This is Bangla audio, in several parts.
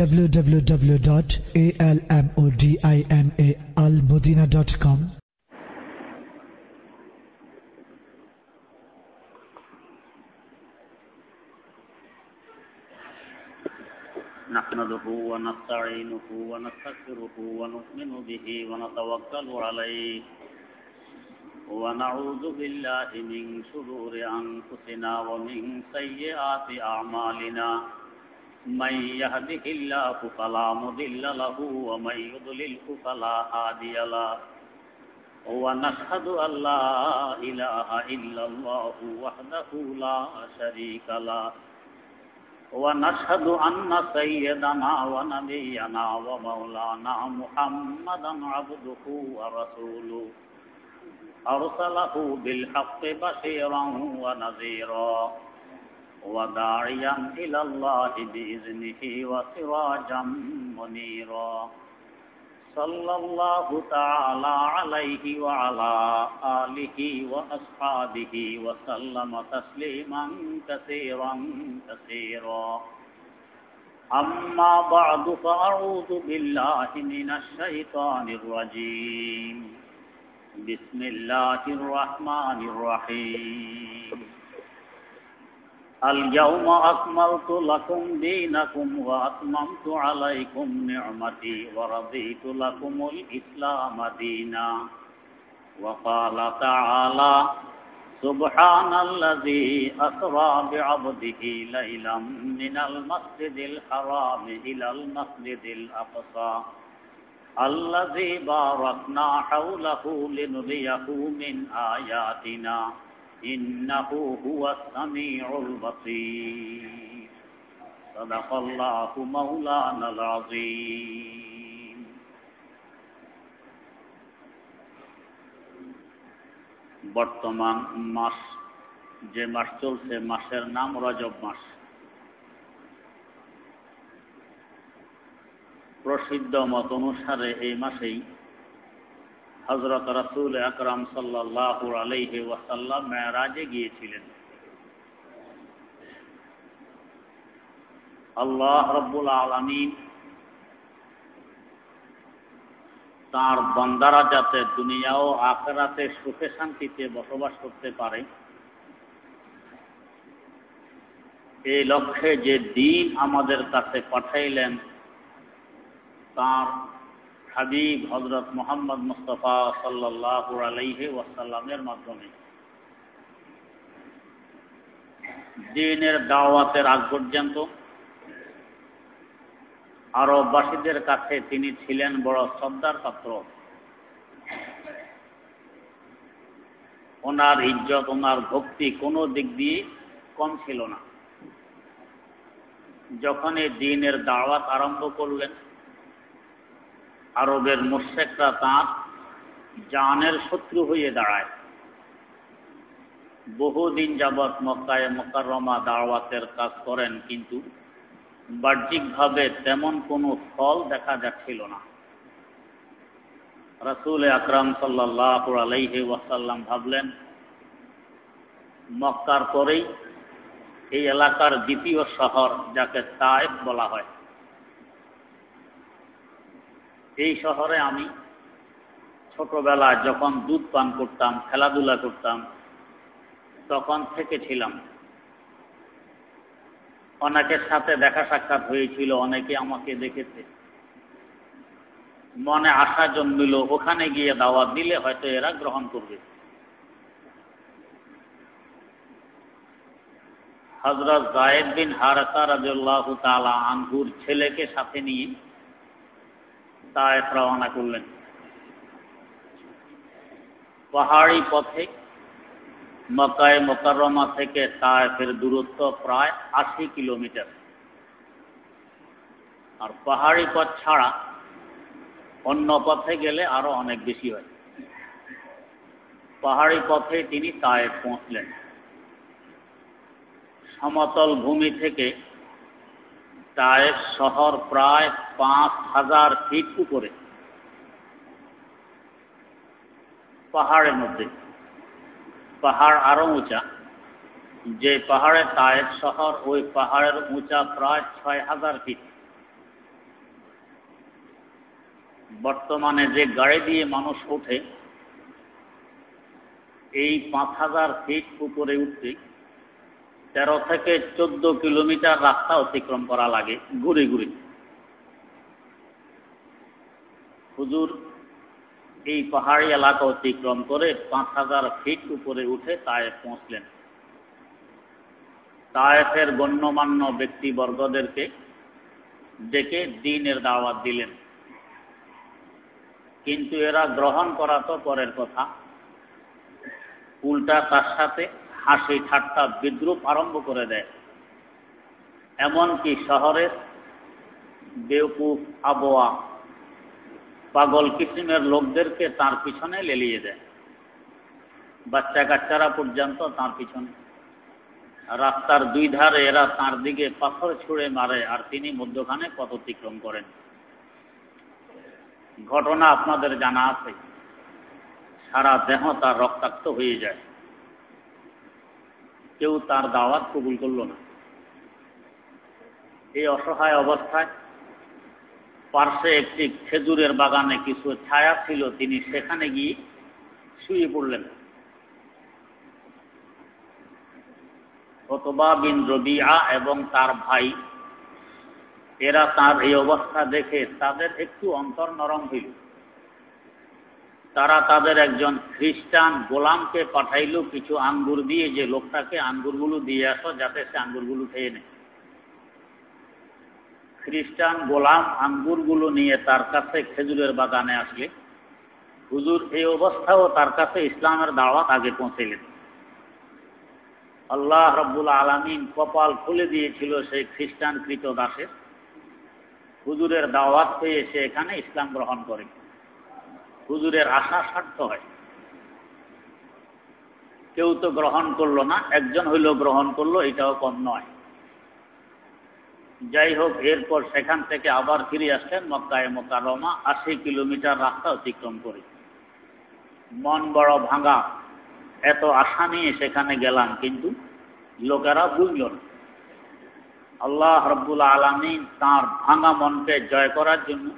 www.almodinaalmodina.com نحمده ونستعينه ونستغفره ونؤمن به ونتوكل عليه. ونعوذ بالله من شرور أنفسنا ومن سيئات أعمالنا. من يهده الله فلا مضل له ومن يضلله فلا هادي له. ونشهد أن لا إله إلا الله وحده لا شريك له. ونشهد أن سيدنا ونبينا ومولانا محمدا عبده ورسوله. أرسله بالحق بشيرا ونذيرا. وداعيا إلى الله بإذنه وسراجا منيرا. صلى الله تعالى عليه وعلى آله وأصحابه وسلم تسليما كثيرا كثيرا. أما بعد فأعوذ بالله من الشيطان الرجيم. بسم الله الرحمن الرحيم. اليوم أكملت لكم دينكم وأتممت عليكم نعمتي ورضيت لكم الإسلام دينا. وقال تعالى سبحان الذي أسرى بعبده ليلا من المسجد الحرام إلى المسجد الأقصى. الذي باركنا حوله لنريه من آياتنا. إنه هو السميع البصير صدق الله مولانا العظيم বর্তমান মাস যে মাস চলছে মাসের নাম রজব মাস প্রসিদ্ধ মত অনুসারে এই মাসেই হজরত রাসুল আকরাম সাল্লাহ আলহি ওয়াসাল্লাম মেয়ারাজে গিয়েছিলেন। আল্লাহ রব্বুল আলমিন তার বন্দারা যাতে দুনিয়া ও আখেরাতে সুখে শান্তিতে বসবাস করতে পারে এই লক্ষ্যে যে দিন আমাদের কাছে পাঠাইলেন, তার হাবিব হজরত মোহাম্মদ মুস্তফা সাল্লাহ আলাইহে ওয়াসাল্লামের মাধ্যমে। দিনের দাওয়াতের আগ পর্যন্ত আরববাসীদের কাছে তিনি ছিলেন বড় শ্রদ্ধার পাত্র। ওনার ইজ্জত, ওনার ভক্তি কোনো দিক দিয়ে কম ছিল না। যখন এই দিনের দাওয়াত আরম্ভ করলেন আরবের মোশেকরা তাঁর জানের শত্রু হয়ে দাঁড়ায়। বহুদিন যাবৎ মক্কায় মকাররমা দাওয়াতের কাজ করেন, কিন্তু বাহ্যিকভাবে তেমন কোনো ফল দেখা যাচ্ছিল না। রসুল আকরাম সাল্লাহ ওয়াসাল্লাম ভাবলেন, মক্কার পরেই এই এলাকার দ্বিতীয় শহর, যাকে তায়েফ বলা হয়। এই শহরে আমি ছোটবেলায় যখন দুধ পান করতাম, খেলাধুলা করতাম, তখন থেকে ছিলাম। অনেকের সাথে দেখা সাক্ষাৎ হয়েছিল, অনেকে আমাকে দেখেছে। মনে আশা জন্মিল, ওখানে গিয়ে দাওয়াত দিলে হয়তো এরা গ্রহণ করবে। হজরত জায়েদ বিন হারতা রাজুল্লাহ তালা আনহুর ছেলেকে সাথে নিয়ে তায়েফ রওনা করলেন। পাহাড়ি পথে মকায় মোকাররমা থেকে তায়েফের দূরত্ব প্রায় আশি কিলোমিটার। আর পাহাড়ি পথ ছাড়া অন্য পথে গেলে আরও অনেক বেশি হয়। পাহাড়ি পথে তিনি তায়েফ পৌঁছলেন। সমতল ভূমি থেকে তায়েফ শহর প্রায় পাঁচ হাজার ফিট উপরে। পাহাড়ের মধ্যে। পাহাড় আরও উঁচা। যে পাহাড়ে তায়েফ শহর, ওই পাহাড়ের উঁচা প্রায় ছয় হাজার ফিট। বর্তমানে যে গাড়ি দিয়ে মানুষ ওঠে, এই পাঁচ হাজার ফিট উপরে উঠতে তেরো থেকে চোদ্দ কিলোমিটার রাস্তা অতিক্রম করা লাগে, ঘুরে ঘুরে। হুজুর, এই পাহাড়ি এলাকা অতিক্রম করে পাঁচ হাজার ফিট উপরে উঠে তায়ে পৌঁছলেন। তায়েফের গণ্যমান্য ব্যক্তিবর্গদেরকে ডেকে দিনের দাওয়াত দিলেন। কিন্তু এরা গ্রহণ করা তো পরের কথা। উল্টা তার সাথে হাসি ঠাট্টা বিদ্রুপ আরম্ভ করে দেয়। এমনকি শহরের বেউকুফ আবহাওয়া পাগল কিসিমের লোকদেরকে তার পিছনে লেলিয়ে দেয়। বাচ্চা কাচ্চারা পর্যন্ত তার পিছনে। রাস্তার দুই ধারে এরা তার দিকে পাথর ছুঁড়ে মারে আর তিনি মধ্যখানে পথ অতিক্রম করেন। ঘটনা আপনাদের জানা আছে। সারা দেহ তার রক্তাক্ত হয়ে যায়। কেউ তার দাওয়াত কবুল করল না। এই অসহায় অবস্থায় পার্শ্বে একটি খেজুরের বাগানে কিছু ছায়া ছিল, তিনি সেখানে গিয়ে শুয়ে পড়লেন। অতবা বিন রবিয়া এবং তার ভাই, এরা তার এই অবস্থা দেখে তাদের একটু অন্তর নরম হইল। তারা তাদের একজন খ্রিস্টান গোলামকে পাঠাইল কিছু আঙ্গুর দিয়ে, যে লোকটাকে আঙ্গুরগুলো দিয়ে আসো যাতে সে আঙ্গুরগুলো খেয়ে নেয়। খ্রিস্টান গোলাম আঙ্গুরগুলো নিয়ে তার কাছে খেজুরের বাগানে আসলে। হুজুর, এই অবস্থাও তার কাছে ইসলামের দাওয়াত আগে পৌঁছলেন আল্লাহ রব্বুল আলমিন কপাল খুলে দিয়েছিল সেই খ্রিস্টান কৃত দাসের। হুজুরের দাওয়াত পেয়ে সে এখানে ইসলাম গ্রহণ করে। হুজুরের আশা স্বার্থ হয়। কেউ তো গ্রহণ করল না, একজন হইল গ্রহণ করল, এটাও কম নয়। যাই হোক, এরপর সেখান থেকে আবার ফিরে আসলেন মক্কায় মোকারমা আশি কিলোমিটার রাস্তা অতিক্রম করে। মন বড় ভাঙা, এত আশা নিয়ে সেখানে গেলাম, কিন্তু লোকেরা বুঝল না। আল্লাহ রব্বুল আলমিন তাঁর ভাঙা মনকে জয় করার জন্য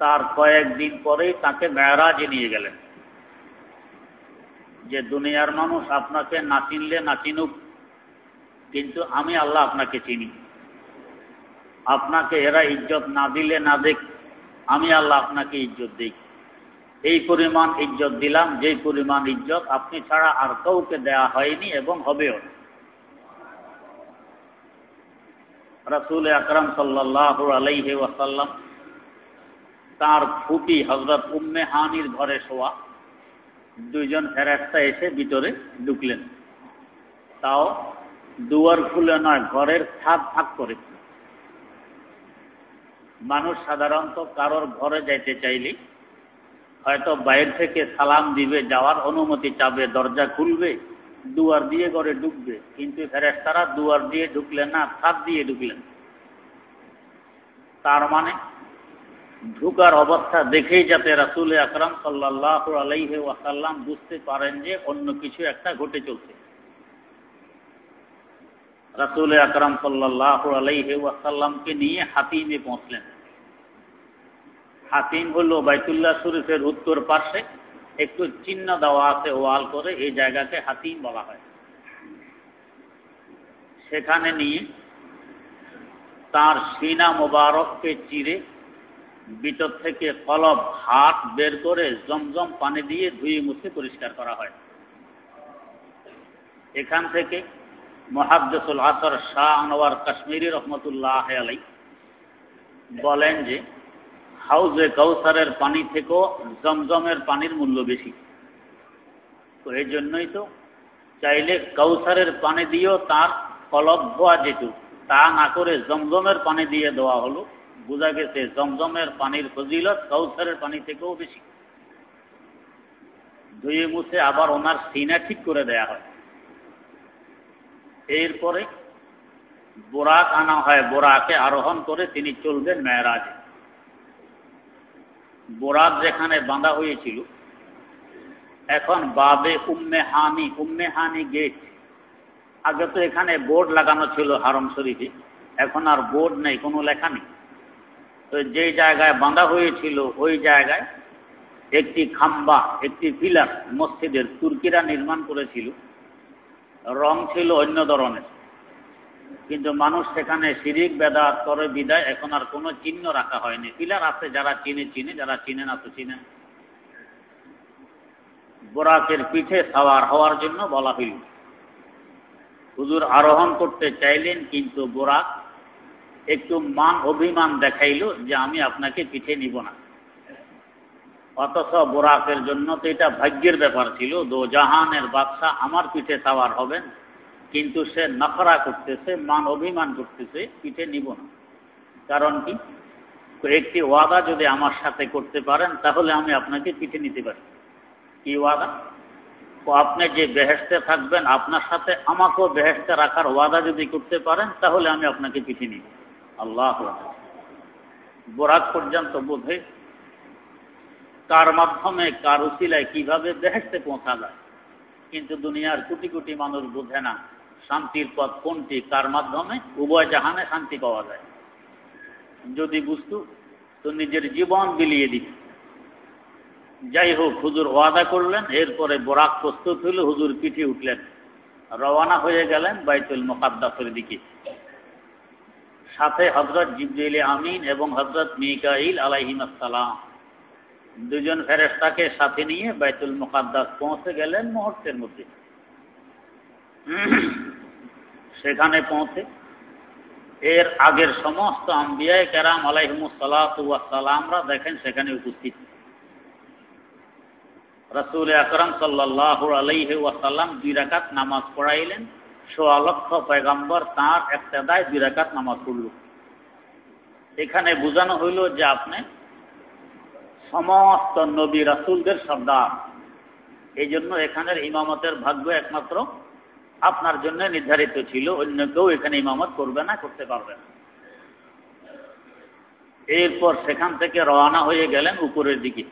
তার কয়েকদিন পরেই তাকে মেয়রাজে নিয়ে গেলেন। যে দুনিয়ার মানুষ আপনাকে না চিনলে না চিনুক, কিন্তু আমি আল্লাহ আপনাকে চিনি। আপনাকে এরা ইজ্জত না দিলে না দেখ আমি আল্লাহ আপনাকে ইজ্জত দিই। এই পরিমাণ ইজ্জত দিলাম, যেই পরিমাণ ইজ্জত আপনি ছাড়া আর কাউকে দেয়া হয়নি এবং হবেও রসুল আকরম সাল্লাহ আলাইহে ওয়াসাল্লাম তার ফুপি হজরত উম্মে হানির ঘরে শোয়া। দুইজন ফেরাস্তা এসে ভিতরে ঢুকলেন। তাও দুয়ার খুলে নয়, ঘরের ছাদ ফাঁক করে মানুষ সাধারণত কারোর ঘরে যাইতে চাইলে হয়তো বাইরে থেকে সালাম দিবে, যাওয়ার অনুমতি চাবে, দরজা খুলবে, দুয়ার দিয়ে ঘরে ঢুকবে। কিন্তু ফেরেস্তারা দুয়ার দিয়ে ঢুকলেন না, ছাদ দিয়ে ঢুকলেন। তার মানে ঢুকার অবস্থা দেখেই যাতে রাসুল আকরাম সাল্লাহ আলাইহে ওয়াসাল্লাম বুঝতে পারেন যে অন্য কিছু একটা ঘটে চলছে। রাসুল আকরাম সাল্লাহ আলাইহে ওয়াসাল্লামকে নিয়ে হাতিমে পৌঁছলেন। হাতিম হল বাইতুল্লাহ শরীফের উত্তর পার্শ্বে, একটু চিহ্ন দেওয়া আছে ওয়াল করে, এই জায়গাকে হাতিম বলা হয়। সেখানে নিয়ে তার সিনা মোবারককে চিরে ভিতর থেকে কলব, হাত বের করে জমজম পানি দিয়ে ধুয়ে মুছে পরিষ্কার করা হয়। এখান থেকে মহাদ্দেসুল আসর শাহ আনোয়ার কাশ্মীরি রহমতুল্লাহ আলাই বলেন যে, হাউজে কৌসারের পানি থেকেও জমজমের পানির মূল্য বেশি। তো এই জন্যই তো চাইলে কৌসারের পানি দিয়েও তার কলব ধোয়া যেত তা না করে জমজমের পানি দিয়ে দেওয়া হলো। বোঝা গেছে জমজমের পানির ফজিলত কৌসারের পানি থেকেও বেশি। ধুয়ে মুছে আবার ওনার সিনা ঠিক করে দেয়া হয়। এরপরে বোরাক আনা হয়, বোরাকে আরোহণ করে তিনি চলবেন মেয়েরাজে। বোরাক যেখানে বাঁধা হয়েছিল, এখন বাবে উম্মে হানি উম্মে হানি গেট। আগে তো এখানে বোর্ড লাগানো ছিল হারম শরীফে এখন আর বোর্ড নেই, কোনো লেখা নেই। যে জায়গায় বাঁধা হয়েছিল, ওই জায়গায় একটি খাম্বা, একটি পিলার মসজিদের তুর্কিরা নির্মাণ করেছিল। রং ছিল অন্য ধরনের। কিন্তু মানুষ সেখানে শিরিক বেদা করে বিদায় এখন আর কোনো চিহ্ন রাখা হয়নি। পিলার আছে, যারা চিনে চিনে, যারা চিনে না তো চিনে বোরাকের পিঠে সাওয়ার হওয়ার জন্য বলা হইল। হুজুর আরোহণ করতে চাইলেন, কিন্তু বোরাক একটু মান, অভিমান দেখাইল যে আমি আপনাকে পিঠে নিব না। অথচ বোরাকের জন্য তো এটা ভাগ্যের ব্যাপার ছিল। দো জাহানের বাদশাহ আমার পিঠে সাওয়ার হবেন, কিন্তু সে নফরা করতেছে, মান, অভিমান করতেছে, পিঠে নিব না। কারণ কি? একটি ওয়াদা যদি আমার সাথে করতে পারেন, তাহলে আমি আপনাকে পিঠে নিতে পারি। কি ওয়াদা? তো আপনি যে বেহেস্তে থাকবেন, আপনার সাথে আমাকেও বেহেস্তে রাখার ওয়াদা যদি করতে পারেন, তাহলে আমি আপনাকে পিঠে নিব। আল্লাহ বোরাক পর্যন্ত বোধে কার মাধ্যমে, কার উচিলায় কীভাবে বেহেস্তে পৌঁছা যায়। কিন্তু দুনিয়ার কোটি কোটি মানুষ বোঝে না শান্তির পথ কোনটি, কার মাধ্যমে উভয় জাহানে শান্তি পাওয়া যায়। যদি বুঝতো, তো নিজের জীবন বিলিয়ে দিত। যাই হোক, হুজুর ওয়াদা করলেন, এরপরে বরাক প্রস্তুত হইল, হুজুর পিঠে উঠলেন। রওয়ানা হয়ে গেলেন বাইতুল মোকাদ্দাসের দিকে। সাথে হজরত জিবরিল আমিন এবং হজরত মিকাইল আলাইহিমাসালাম দুজন ফেরেস্তাকে সাথে নিয়ে বাইতুল মোকাদ্দাস পৌঁছে গেলেন মুহূর্তের মধ্যে। সেখানে পৌঁছে এর আগের সমস্ত আম্বিয়ায় কেরাম আলাইহমুসালামরা দেখেন সেখানে উপস্থিত। রসুল আকরম সাল্লাহ আলাইহি ওয়াসাল্লাম দুই রাকাত নামাজ পড়াইলেন। সোয়া লক্ষ পয়গাম্বর তাঁর একটাদায় বিরাকাত রাকাত নামাজ পড়ল। এখানে বোঝানো হইল যে আপনি সমস্ত নবী রাসুলদের সর্দার এই জন্য এখানের ইমামতের ভাগ্য একমাত্র আপনার জন্য নির্ধারিত ছিল, অন্য কেউ এখানে ইমামত করবে না, করতে পারবে না। এরপর সেখান থেকে রওনা হয়ে গেলেন উপরের দিকে।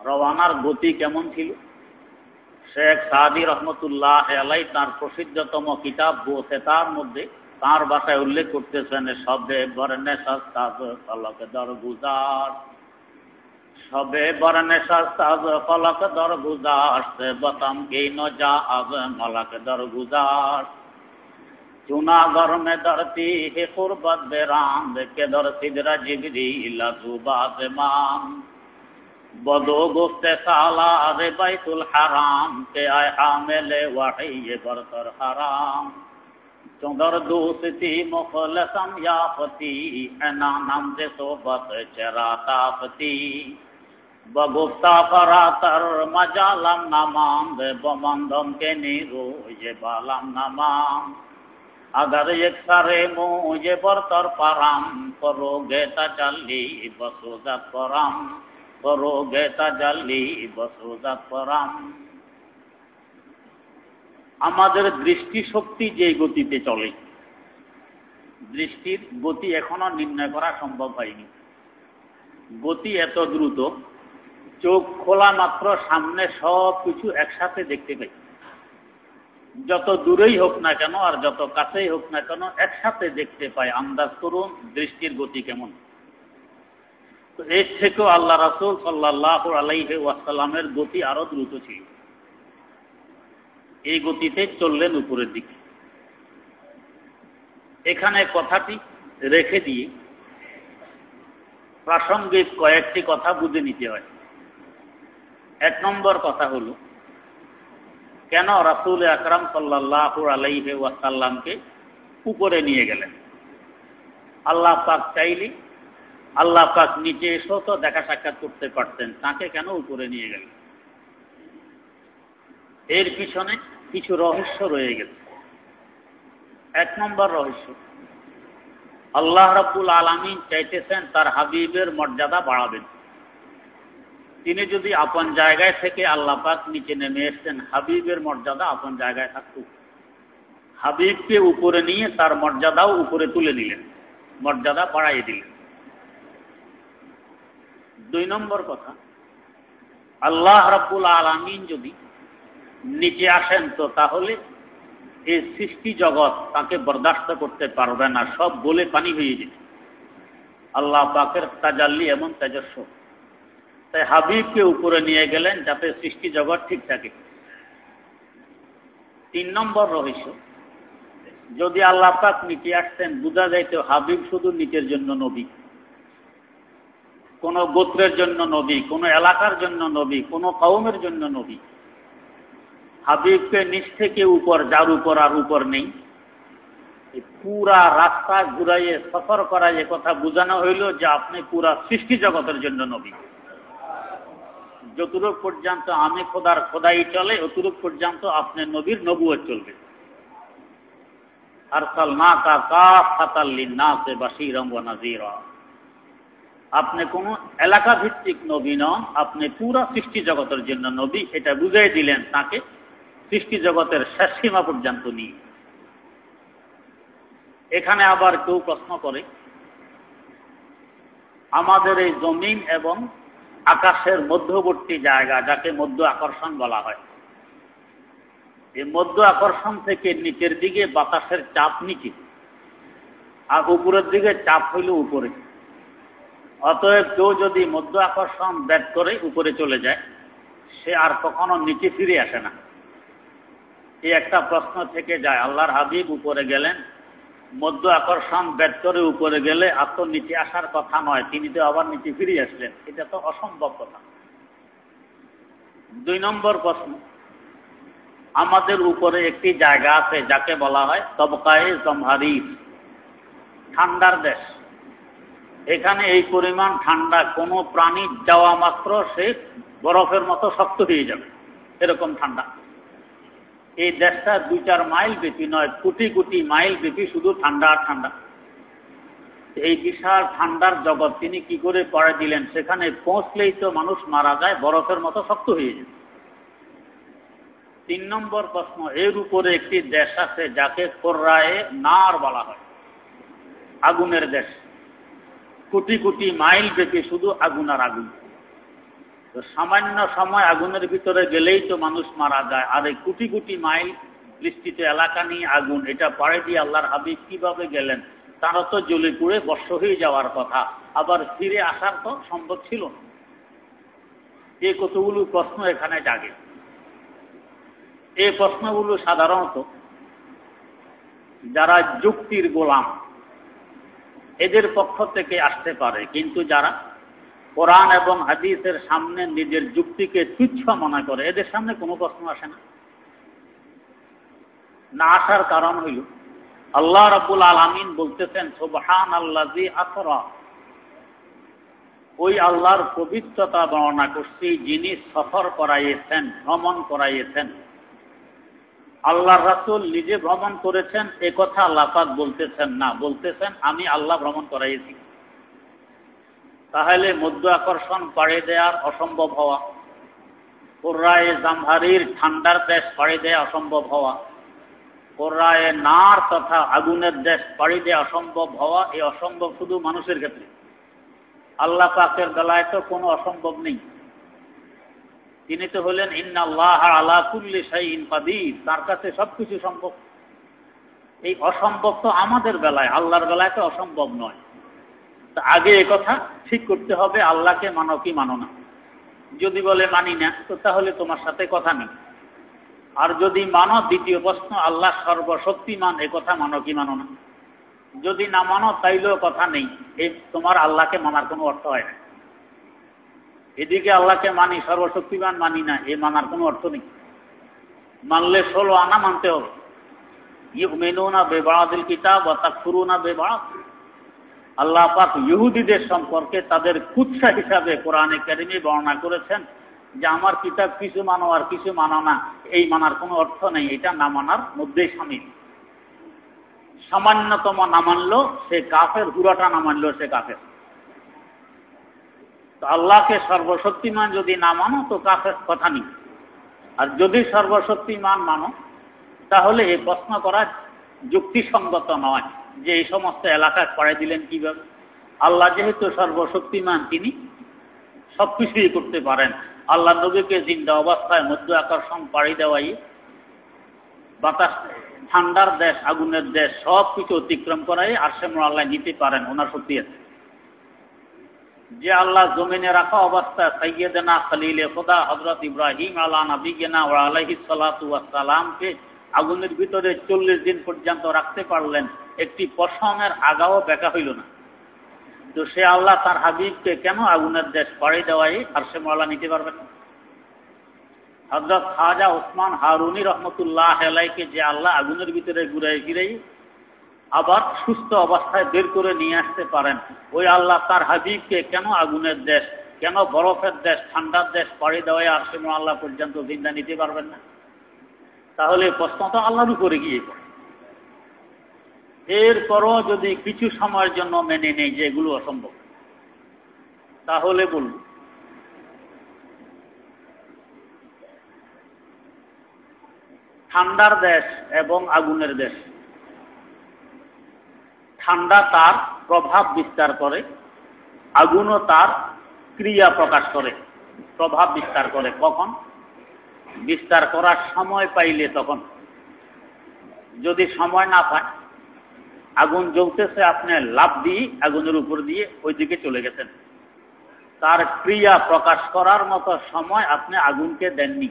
রওয়ানার গতি কেমন ছিল? শেখ সাদি রহমতুল্লাহ আলাই তার প্রসিদ্ধতম কিতাব তার মধ্যে তার বাসায় উল্লেখ করতেছেন, সবে বর্ণে সস্তাজ দর গুজার সবে বর্ণে সস্তাজ ফলক দর গুজার সে বতম কে নজা আজ মলক দর গুজার চুনা গরমে দরতি হে কুরবত বেরাম, কে দর সিদরা জিবরি লাজুবাজ মাম بدو گفت سالار بیت الحرام کے آئے حامل وحی برتر حرام۔ چندر دوستی مخلصم یافتی انانم دے صحبت چرا تافتی۔ بگفتا فراتر مجالم نمام دے، بمندم کے نیرو یہ بالم نمام۔ اگر یک سرے مو یہ برتر پرم پرو گے تچلی بسوزت پرام करोगे तजल्ली बसोदत पराम আমাদের দৃষ্টি শক্তি যে গতিতে চলে দৃষ্টির গতি এখনো নির্ণয় করা সম্ভব হয়নি গতি এত দ্রুত চোখ খোলা মাত্র সামনে সব কিছু একসাথে দেখতে পাই যত দূরেই হোক না কেন আর যত কাছেই হোক না কেন একসাথে দেখতে পাই আন্দাজ করুন দৃষ্টির গতি কেমন এর থেকেও আল্লাহ রাসুল সাল্লাহ আলাইহে ওয়াসাল্লামের গতি আরও দ্রুত ছিল। এই গতিতে চললেন উপরের দিকে। এখানে কথাটি রেখে দিয়ে প্রাসঙ্গিক কয়েকটি কথা বুঝে নিতে হয়। এক নম্বর কথা হল, কেন রাসুল আকরাম সাল্লাহ আলাইহে ওয়াসাল্লামকে উপরে নিয়ে গেলেন? আল্লাহ পাক চাইলে আল্লাহ পাক নিচে এসেও তো দেখা সাক্ষাৎ করতে পারতেন, তাকে কেন উপরে নিয়ে গেলেন? এর পিছনে কিছু রহস্য রয়ে গেছে। এক নম্বর রহস্য, আল্লাহ রাবুল আলমিন চাইতেছেন তার হাবিবের মর্যাদা বাড়াবেন। তিনি যদি আপন জায়গায় থেকে আল্লাহ পাক নিচে নেমে এসছেন, হাবিবের মর্যাদা আপন জায়গায় থাকত। হাবিবকে উপরে নিয়ে তার মর্যাদাও উপরে তুলে নিলেন, মর্যাদা বাড়াই দিলেন। দুই নম্বর কথা, আল্লাহ রাব্বুল আলমিন যদি নিচে আসেন তো তাহলে এই সৃষ্টি জগৎ তাকে বরদাস্ত করতে পারবে না, সব বলে পানি হয়ে যাবে। আল্লাহ পাকের তাজাল্লি এবং তেজস্ব। তাই হাবিবকে উপরে নিয়ে গেলেন যাতে সৃষ্টি জগৎ ঠিক থাকে। তিন নম্বর রহস্য, যদি আল্লাহ পাক নিচে আসতেন, বোঝা যাইতে হাবিব শুধু নিচের জন্য নবী। কোন গোত্রের জন্য নবী, কোন এলাকার জন্য নবী, কোন কৌমের জন্য নবী। হাবিবকে নিচ থেকে উপর, যার উপর আর উপর নেই। পুরা রাস্তা ঘুরাইয়ে, সফর করাই কথা বোঝানো হইল যে আপনি পুরা সৃষ্টি জগতের জন্য নবী। যতটুক পর্যন্ত আমি খোদার খোদাই চলে, অতটুক পর্যন্ত আপনি নবীর নবুয় চলবে। আর সাল না কা কাতাল্লিন না সে বাসিরম নাজির আপনি কোন এলাকা ভিত্তিক নবী নন, আপনি পুরা সৃষ্টি জগতের জন্য নবী, এটা বুঝাই দিলেন তাকে। সৃষ্টি জগতের শেষ সীমা পর্যন্ত নিয়ে এখানে আবার কেউ প্রশ্ন করে, আমাদের এই জমিন এবং আকাশের মধ্যবর্তী জায়গা, যাকে মধ্য আকর্ষণ বলা হয় এই মধ্য আকর্ষণ থেকে নিচের দিকে বাতাসের চাপ নিচে, আর উপরের দিকে চাপ হইল উপরে। অতএব কেউ যদি মধ্য আকর্ষণ ব্যাট করে উপরে চলে যায়, সে আর কখনো নিচে ফিরে আসে না। এই একটা প্রশ্ন থেকে যায়, আল্লাহর হাবিব উপরে গেলেন, মধ্য আকর্ষণ ব্যাট করে উপরে গেলে আর তো নিচে আসার কথা নয়, তিনি তো আবার নিচে ফিরে আসলেন। এটা তো অসম্ভব কথা। দুই নম্বর প্রশ্ন, আমাদের উপরে একটি জায়গা আছে যাকে বলা হয় তবকায়ে জমহারি ঠান্ডার দেশ। এখানে এই পরিমাণ ঠান্ডা কোনো প্রাণী যাওয়া মাত্র সে বরফের মতো শক্ত হয়ে যাবে, এরকম ঠান্ডা। এই দেশটা দুই চার মাইল ব্যাপী নয়, কোটি কোটি মাইল ব্যাপী শুধু ঠান্ডা আর ঠান্ডা। এই বিশাল ঠান্ডার জগৎ তিনি কি করে পড়ে দিলেন, সেখানে পৌঁছলেই তো মানুষ মারা যায়, বরফের মতো শক্ত হয়ে যায়। তিন নম্বর প্রশ্ন, এর উপরে একটি দেশ আছে যাকে কোর্রায়ে নার বলা হয়, আগুনের দেশ। কোটি কোটি মাইল ব্যাপী শুধু আগুন আর আগুন। তো সামান্য সময় আগুনের ভিতরে গেলেই তো মানুষ মারা যায়। আর এই কোটি কোটি মাইল বৃষ্টিতে এলাকা নিয়ে আগুন, এটা পাড়ে দিয়ে আল্লাহর হাবিব কীভাবে গেলেন? তারা তো জ্বলে পুড়ে বর্ষ হয়ে যাওয়ার কথা। আবার ফিরে আসার তো সম্ভব ছিল না। এই কতগুলো প্রশ্ন এখানে জাগে। এই প্রশ্নগুলো সাধারণত যারা যুক্তির গোলাম এদের পক্ষ থেকে আসতে পারে। কিন্তু যারা কোরআন এবং হাদিসের সামনে নিজের যুক্তিকে তুচ্ছ মনে করে, এদের সামনে কোনো প্রশ্ন আসে না। না আসার কারণ হইল, আল্লাহ রবুল আলমিন বলতেছেন সোবহান আল্লাহ আসরা ওই আল্লাহর পবিত্রতা বর্ণনা করছি, যিনি সফর করাইয়েছেন, ভ্রমণ করাইয়েছেন। আল্লাহ রাসুল নিজে ভ্রমণ করেছেন, এ কথা আল্লাপাক বলতেছেন না। বলতেছেন, আমি আল্লাহ ভ্রমণ করাইয়েছি তাহলে মধ্য আকর্ষণ পাড়ে দেওয়ার অসম্ভব হওয়া, কোর্রায়ে জামহারির ঠান্ডার দেশ পাড়ি দেয়া অসম্ভব হওয়া, কোর্রায়ে নার তথা আগুনের দেশ পাড়ি দেয়া অসম্ভব হওয়া এই অসম্ভব শুধু মানুষের ক্ষেত্রে। আল্লাহ পাকের বেলায় তো কোনো অসম্ভব নেই। তিনি তো হলেন, ইন্নাল্লাহ আলা কুল্লি কাদির তার কাছে সবকিছু সম্ভব। এই অসম্ভব তো আমাদের বেলায়, আল্লাহর বেলায় তো অসম্ভব নয়। তা আগে এ কথা ঠিক করতে হবে, আল্লাহকে মানো কি মানো না। যদি বলে মানি না, তো তাহলে তোমার সাথে কথা নেই। আর যদি মানো, দ্বিতীয় প্রশ্ন, আল্লাহ সর্বশক্তিমান, এ কথা মানো কি মানো না। যদি না মানো, তাইলেও কথা নেই। এই তোমার আল্লাহকে মানার কোনো অর্থ হয় না। এদিকে আল্লাহকে মানি, সর্বশক্তিমান মানি না, এ মানার কোনো অর্থ নেই। মানলে ষোলো আনা মানতে হবে। ইউ মেনু না বেবাদিল কিতাব অর্থাৎ ফুরু না বেবাদ আল্লাহ পাক ইহুদিদের সম্পর্কে তাদের কুৎসা হিসাবে কোরআন কারিমে বর্ণনা করেছেন যে আমার কিতাব কিছু মানো আর কিছু মানো না, এই মানার কোনো অর্থ নেই, এটা না মানার মধ্যেই সামিল। সামান্যতম না মানলো সে কাফের হুরাটা না মানলো সে কাফের। তো আল্লাহকে সর্বশক্তিমান যদি না মানো, তো কাফের কথা নেই। আর যদি সর্বশক্তিমান মানো, তাহলে এই প্রশ্ন করা যুক্তিসঙ্গত নয় যে এই সমস্ত এলাকায় পড়াই দিলেন কীভাবে। আল্লাহ যেহেতু সর্বশক্তিমান, তিনি সব কিছুই করতে পারেন। আল্লাহ নবীকে জিন্দা অবস্থায় মধ্য আকর্ষণ, পাড়ি দেওয়াই, বাতাস, ঠান্ডার দেশ, আগুনের দেশ সব কিছু অতিক্রম করাই আরশেমর আল্লাহ নিতে পারেন, ওনার শক্তি আছে। যে আল্লাহ জমিনে রাখা অবস্থা সৈয়দনা খালিল খোদা হজরত ইব্রাহিম আল্লাহ নবীনা ও আলহি সালাতামকে আগুনের ভিতরে চল্লিশ দিন পর্যন্ত রাখতে পারলেন, একটি পশমের আগাও বেকা হইল না। তো সে আল্লাহ তার হাবিবকে কেন আগুনের দেশ পাড়ি দেওয়াই আর সে মাল্লা নিতে পারবেন না? হজরত খাজা ওসমান হারুনি রহমতুল্লাহ এলাইকে যে আল্লাহ আগুনের ভিতরে ঘুরাই ফিরাই আবার সুস্থ অবস্থায় বের করে নিয়ে আসতে পারেন। ওই আল্লাহ তার হাবিবকে কেন আগুনের দেশ, কেন বরফের দেশ, ঠান্ডার দেশ পাড়ি দেওয়ায় আর সে আল্লাহ পর্যন্ত জিন্দা নিতে পারবেন না? তাহলে প্রশ্ন তো আল্লাহর উপরে গিয়ে পড়ে। এরপরও যদি কিছু সময়ের জন্য মেনে নেই যে এগুলো অসম্ভব, তাহলে বলব ঠান্ডার দেশ এবং আগুনের দেশ ঠান্ডা তার প্রভাব বিস্তার করে, আগুনও তার ক্রিয়া প্রকাশ করে, প্রভাব বিস্তার করে। কখন? বিস্তার করার সময় পাইলে তখন। যদি সময় না পায়, আগুন জ্বলতেছে, আপনি লাভ দিয়ে আগুনের উপর দিয়ে ওই দিকে চলে গেছেন। তার ক্রিয়া প্রকাশ করার মতো সময় আপনি আগুনকে দেননি।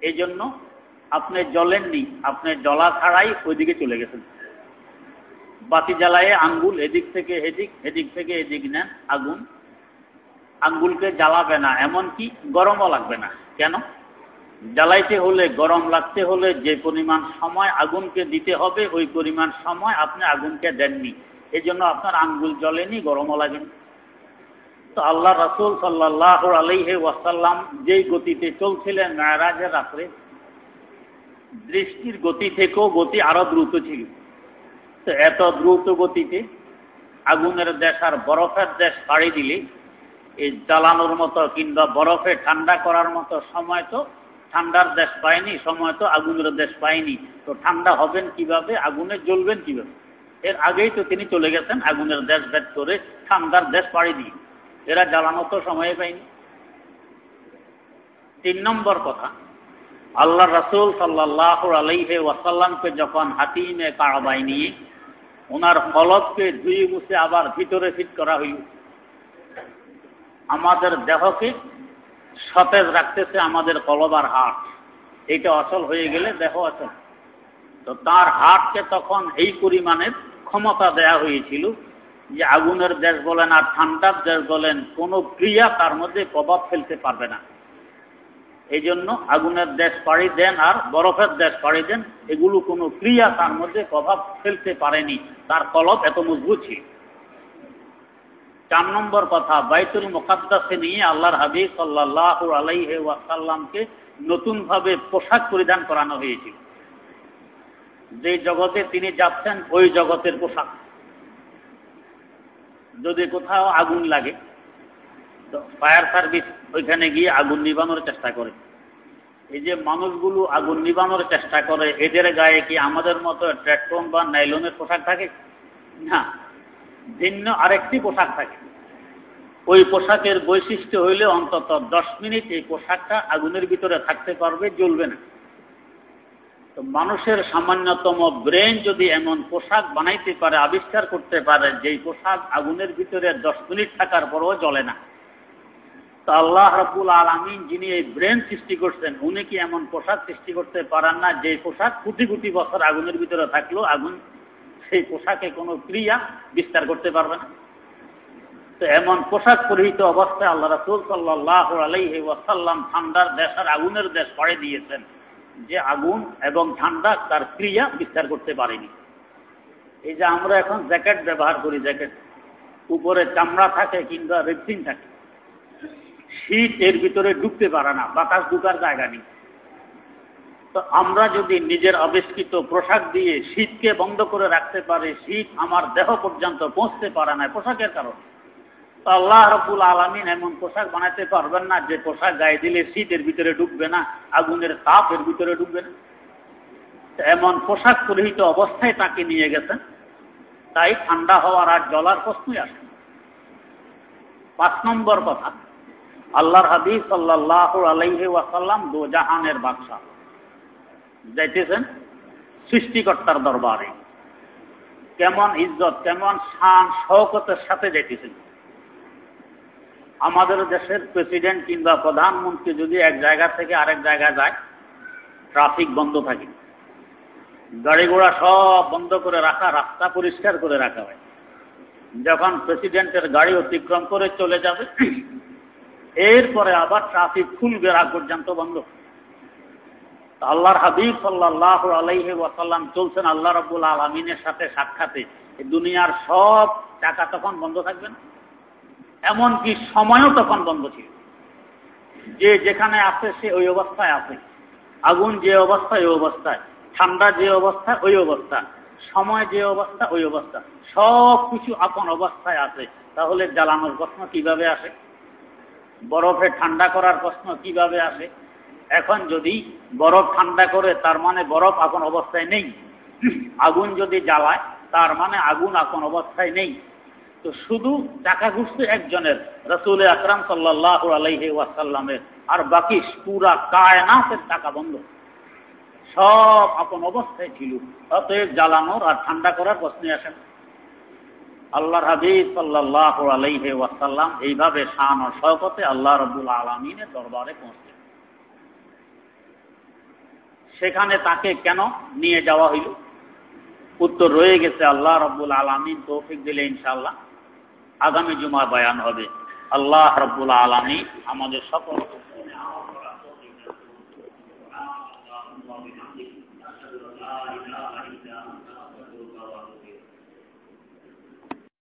এই জন্য আপনি জ্বলেননি, আপনি জলা ছাড়াই ওইদিকে চলে গেছেন। বাতি জ্বালায় আঙ্গুল এদিক থেকে এদিক এদিক থেকে এদিক নেন, আগুন। আঙ্গুলকে জ্বালাবে না, এমনকি গরমও লাগবে না। কেন? জ্বালাইতে হলে, গরম লাগতে হলে যে পরিমাণ সময় আগুনকে দিতে হবে, ওই পরিমাণ সময় আপনি আগুনকে দেননি। এই জন্য আপনার আঙ্গুল জ্বলেনি, গরমও লাগেনি। তো আল্লাহ রাসুল সাল্লাহ আলহে ওয়াসাল্লাম যেই গতিতে চলছিলেন নায়রাজের রাত্রে, দৃষ্টির গতি থেকেও গতি আরও দ্রুত ছিল। এত দ্রুত গতিতে আগুনের দেশ আর বরফের দেশ পাড়ি দিলে, এই জ্বালানোর মতো কিংবা বরফে ঠান্ডা করার মতো সময় তো ঠান্ডার দেশ পায়নি সময় তো আগুনের দেশ পায়নি তো ঠান্ডা হবেন কীভাবে? আগুনে জ্বলবেন কীভাবে? এর আগেই তো তিনি চলে গেছেন, আগুনের দেশ ভেদ করে ঠান্ডার দেশ পাড়ি দিয়ে। এরা জ্বালানো তো সময় পায়নি তিন নম্বর কথা আল্লাহ রসুল সাল্লাহ আলাইহে ওয়াসাল্লামকে যখন হাতিমে কারবাই নিয়ে ওনার ফলককে ধুয়ে মুছে আবার ভিতরে ফিট করা হইল। আমাদের দেহকে সতেজ রাখতেছে আমাদের কলবার হাট এইটা অচল হয়ে গেলে দেহ অচল। তো তার হাটকে তখন এই পরিমাণের ক্ষমতা দেয়া হয়েছিল যে আগুনের দেশ বলেন আর ঠান্ডার দেশ বলেন, কোনো ক্রিয়া তার মধ্যে প্রভাব ফেলতে পারবে না। এই জন্য আগুনের দেশ পাড়ি দেন আর বরফের দেশ পাড়ি দেন, এগুলো কোনো ক্রিয়া তার মধ্যে প্রভাব ফেলতে পারেনি। তার কলব এত মজবুত ছিল। চার নম্বর কথা, বাইতুল মোকাদ্দাসে নিয়ে আল্লাহর হাবিব সাল্লাহ আলাইহে ওয়াসাল্লামকে নতুনভাবে পোশাক পরিধান করানো হয়েছিল। যে জগতে তিনি যাচ্ছেন, ওই জগতের পোশাক। যদি কোথাও আগুন লাগে ফায়ার সার্ভিস ওইখানে গিয়ে আগুন নিবানোর চেষ্টা করে। এই যে মানুষগুলো আগুন নিবানোর চেষ্টা করে, এদের গায়ে কি আমাদের মতো ট্র্যাক্টন বা নাইলনের পোশাক থাকে? না, ভিন্ন আরেকটি পোশাক থাকে। ওই পোশাকের বৈশিষ্ট্য হইলে অন্তত দশ মিনিট এই পোশাকটা আগুনের ভিতরে থাকতে পারবে, জ্বলবে না। তো মানুষের সামান্যতম ব্রেন যদি এমন পোশাক বানাইতে পারে, আবিষ্কার করতে পারে, যেই পোশাক আগুনের ভিতরে দশ মিনিট থাকার পরও জ্বলে না। তো আল্লাহ রবুল আলমিন যিনি এই ব্রেন সৃষ্টি করছেন, উনি কি এমন পোশাক সৃষ্টি করতে পারেন না? যে পোশাক কোটি কোটি বছর আগুনের ভিতরে থাকলেও আগুন সেই পোশাকে কোনো ক্রিয়া বিস্তার করতে পারবে না। তো এমন পোশাক পরিহিত অবস্থায় আল্লাহ রাসুল সাল্লাহ আলাইহি ওয়াসাল্লাম ঠান্ডার দেশের আগুনের দেশ পড়ে দিয়েছেন যে আগুন এবং ঠান্ডা তার ক্রিয়া বিস্তার করতে পারেনি। এই যে আমরা এখন জ্যাকেট ব্যবহার করি, জ্যাকেট। উপরে চামড়া থাকে কিংবা রেক্সিন থাকে। শীত এর ভিতরে ঢুকতে পারে না, বাতাস ঢুকার জায়গা নেই। তো আমরা যদি নিজের আবিষ্কৃত পোশাক দিয়ে শীতকে বন্ধ করে রাখতে পারি, শীত আমার দেহ পর্যন্ত পৌঁছতে পারে না, পোশাকের কারণে। তো আল্লাহ রবুল আলমিন এমন পোশাক বানাতে পারবেন না, যে পোশাক গায়ে দিলে শীতের ভিতরে ঢুকবে না, আগুনের তাপ এর ভিতরে ঢুকবে না। এমন পোশাক পরিহিত অবস্থায় তাকে নিয়ে গেছেন, তাই ঠান্ডা হওয়ার আর জলার প্রশ্নই আসে পাঁচ নম্বর কথা আল্লাহর হাবিব সাল্লাহ আলাইহি ওয়াসাল্লাম দো জাহানের বাদশাহ। যাইতেছেন সৃষ্টিকর্তার দরবারে। কেমন ইজ্জত, কেমন শান, শওকতের সাথে যাইতেছেন। আমাদের দেশের প্রেসিডেন্ট কিংবা প্রধানমন্ত্রী যদি এক জায়গা থেকে আরেক জায়গায় যায়, ট্রাফিক বন্ধ থাকে। গাড়ি ঘোড়া সব বন্ধ করে রাখা, রাস্তা পরিষ্কার করে রাখা হয়। যখন প্রেসিডেন্টের গাড়ি অতিক্রম করে চলে যাবে এরপরে আবার ট্রাফিক খুলবে রাগ পর্যন্ত বন্ধ। আল্লাহর হাবিব সাল্লাহ আলাইহি ওয়াসাল্লাম চলছেন আল্লাহ রব্বুল আলমিনের সাথে সাক্ষাতে। দুনিয়ার সব টাকা তখন বন্ধ থাকবে না। এমনকি সময়ও তখন বন্ধ ছিল। যে যেখানে আছে সে ওই অবস্থায় আছে। আগুন যে অবস্থায় ওই অবস্থায়। ঠান্ডা যে অবস্থা ওই অবস্থা। সময় যে অবস্থা ওই অবস্থা। সব কিছু আপন অবস্থায় আছে। তাহলে জ্বালানোর প্রশ্ন কীভাবে আসে? বরফে ঠান্ডা করার প্রশ্ন কীভাবে আসে? এখন যদি বরফ ঠান্ডা করে, তার মানে বরফ এখন অবস্থায় নেই। আগুন যদি জ্বালায়, তার মানে আগুন এখন অবস্থায় নেই। তো শুধু টাকা ঘুরছে একজনের, রসুল আকরাম সাল্লাহ আলাইহি ওয়াসাল্লামের। আর বাকি পুরা কায়নাতের টাকা বন্ধ। সব আপন অবস্থায় ছিল। অতএব জ্বালানোর আর ঠান্ডা করার প্রশ্নে আসেন আল্লাহর হাবিব সাল্লাহ আলাইহি ওয়াসাল্লাম এইভাবে শান ও শওকতে আল্লাহ রবুল আলমিনের দরবারে পৌঁছলেন। সেখানে তাকে কেন নিয়ে যাওয়া হইল? উত্তর রয়ে গেছে, আল্লাহ রব্বুল আলমিন তৌফিক দিলে ইনশাল্লাহ আগামী জুমা বয়ান হবে, আল্লাহ রব্বুল আলমী আমাদের সকল